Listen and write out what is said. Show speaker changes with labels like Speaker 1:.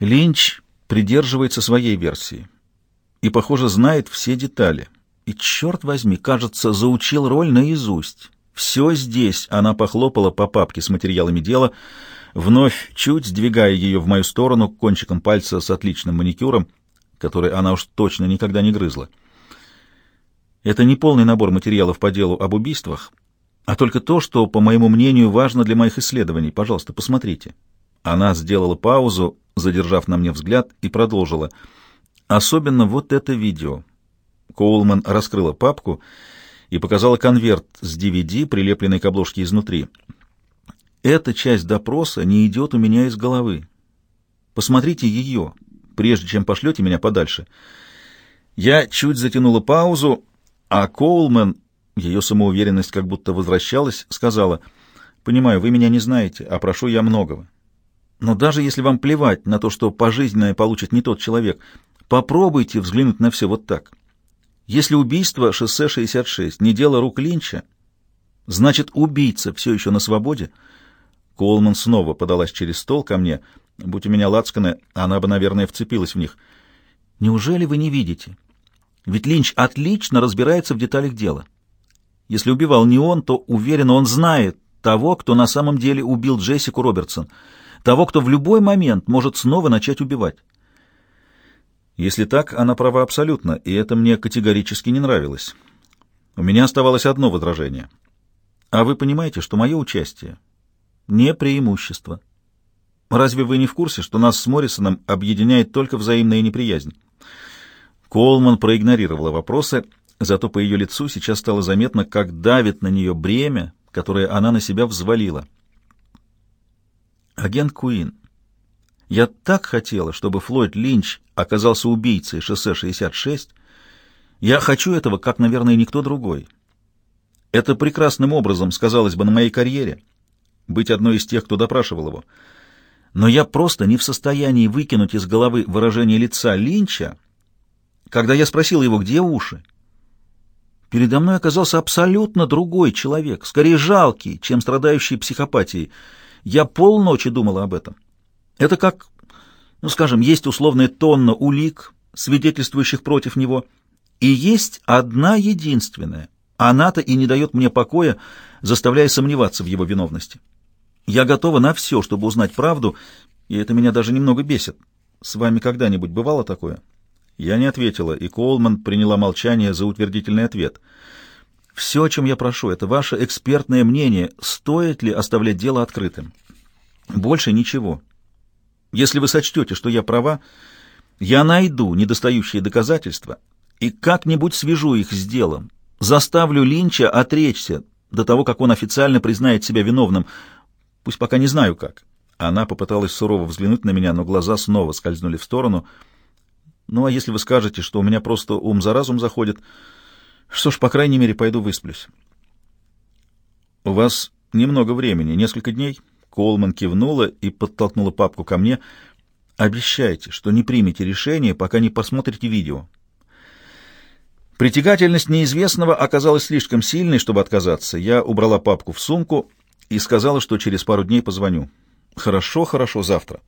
Speaker 1: Линч придерживается своей версии и, похоже, знает все детали. И, черт возьми, кажется, заучил роль наизусть. Все здесь она похлопала по папке с материалами дела, вновь чуть сдвигая ее в мою сторону кончиком пальца с отличным маникюром, который она уж точно никогда не грызла. Это не полный набор материалов по делу об убийствах, а только то, что, по моему мнению, важно для моих исследований. Пожалуйста, посмотрите. Она сделала паузу, задержав на мне взгляд, и продолжила. Особенно вот это видео. Коулман раскрыла папку и показала конверт с DVD, прилепленный к обложке изнутри. Эта часть допроса не идет у меня из головы. Посмотрите ее, прежде чем пошлете меня подальше. Я чуть затянула паузу, а Коулман, ее самоуверенность как будто возвращалась, сказала, «Понимаю, вы меня не знаете, а прошу я многого. Но даже если вам плевать на то, что пожизненное получит не тот человек, попробуйте взглянуть на все вот так. Если убийство шоссе 66 не дело рук Линча, значит, убийца все еще на свободе. Колман снова подалась через стол ко мне. Будь у меня лацканы, она бы, наверное, вцепилась в них. Неужели вы не видите? Ведь Линч отлично разбирается в деталях дела. Если убивал не он, то, уверен, он знает того, кто на самом деле убил Джессику Робертсон — того, кто в любой момент может снова начать убивать. Если так, она права абсолютно, и это мне категорически не нравилось. У меня оставалось одно возражение. А вы понимаете, что мое участие не преимущество. Разве вы не в курсе, что нас с Моррисоном объединяет только взаимная неприязнь? Колман проигнорировала вопросы, зато по ее лицу сейчас стало заметно, как давит на нее бремя, которое она на себя взвалила. Агент Куин, я так хотела, чтобы Флойд Линч оказался убийцей шоссе 66. Я хочу этого, как, наверное, никто другой. Это прекрасным образом сказалось бы на моей карьере, быть одной из тех, кто допрашивал его. Но я просто не в состоянии выкинуть из головы выражение лица Линча, когда я спросил его, где уши. Передо мной оказался абсолютно другой человек, скорее жалкий, чем страдающий психопатией. Я полночи думала об этом. Это как, ну, скажем, есть условная тонна улик, свидетельствующих против него, и есть одна единственная. Она-то и не дает мне покоя, заставляя сомневаться в его виновности. Я готова на все, чтобы узнать правду, и это меня даже немного бесит. С вами когда-нибудь бывало такое? Я не ответила, и Колман приняла молчание за утвердительный ответ. Все, о чем я прошу, это ваше экспертное мнение, стоит ли оставлять дело открытым. Больше ничего. Если вы сочтете, что я права, я найду недостающие доказательства и как-нибудь свяжу их с делом, заставлю Линча отречься до того, как он официально признает себя виновным, пусть пока не знаю как. Она попыталась сурово взглянуть на меня, но глаза снова скользнули в сторону. Ну, а если вы скажете, что у меня просто ум за разум заходит, что ж, по крайней мере, пойду высплюсь. У вас немного времени, несколько дней. Колман кивнула и подтолкнула папку ко мне. Обещайте, что не примете решение, пока не посмотрите видео. Притягательность неизвестного оказалась слишком сильной, чтобы отказаться. Я убрала папку в сумку и сказала, что через пару дней позвоню. Хорошо, хорошо, завтра.